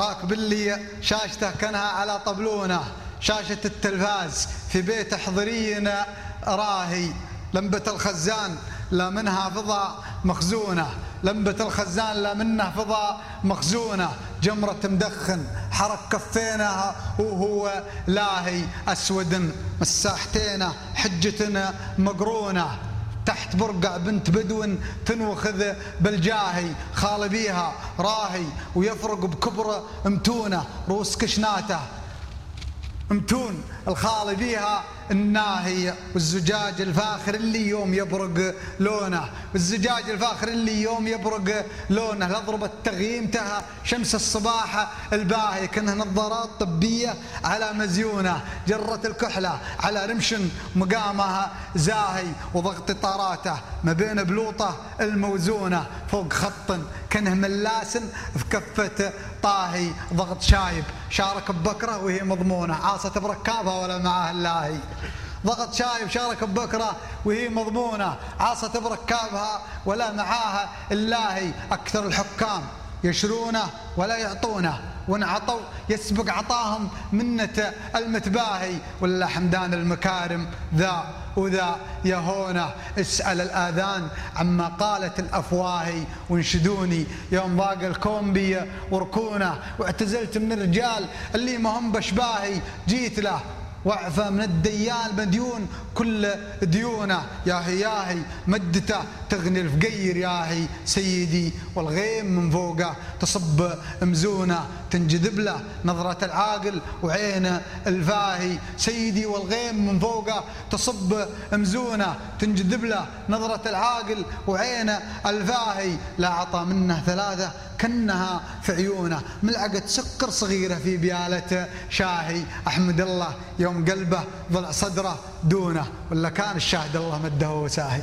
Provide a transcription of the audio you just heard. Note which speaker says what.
Speaker 1: راكب اللي شاشته كانها على طبلونه. شاشة التلفاز في بيت حضرينا راهي. لمبة الخزان لا منها فضاء مخزونة. لمبة الخزان لا منها فضاء مخزونة. جمرة مدخن حرك كفينها وهو لاهي. أسود مساحتينه حجتنا مقرونة. تحت برقع بنت بدو تنوخذ بالجاهي خالبيها راهي ويفرق بكبر متونه روس كشناته. متون الخالي بيها الناهي والزجاج الفاخر اللي يوم يبرق لونه. والزجاج الفاخر اللي يوم يبرق لونه. لضربت تغييمتها شمس الصباح الباهي. كانها نظارات طبية على مزيونة. جرت الكحلة على رمش مقامها زاهي. وضغط طاراته ما بين بلوطة الموزونة. فوق خط كانه ملاسن في كفة طاهي. ضغط شايب. شارك ببكرة وهي مضمونة. عاصة بركابها ولا معاه اللاهي. ضغط شايب شارك ببكرة وهي مضمونة. عاصة بركابها ولا معاها اللاهي أكثر الحكام يشرونه ولا يعطونه وإن عطوا يسبق عطاهم منة المتباهي. ولا حمدان المكارم ذا وذا يهونا اسأل الآذان عما قالت الأفواهي. وانشدوني يوم ضاق الكون بي وركونه واعتزلت من الرجال اللي ما هم بشباهي. جيت له وأعفى من الديان مديون كل ديونة. ياهي ياهي مدته تغني الفقير ياهي سيدي والغيم من فوقه تصب مزونه تنجذب له نظرة العاقل وعينه الفاهي. سيدي والغيم من فوقه تصب مزونه تنجذب له نظرة العاقل وعينه الفاهي. لا عطى منه ثلاثة كنها في عيونه. ملعقة سكر صغيرة في بيالة شاهي أحمد الله يوم قلبه ضلع صدره دونه. ولا كان الشاهد الله مده وساهي.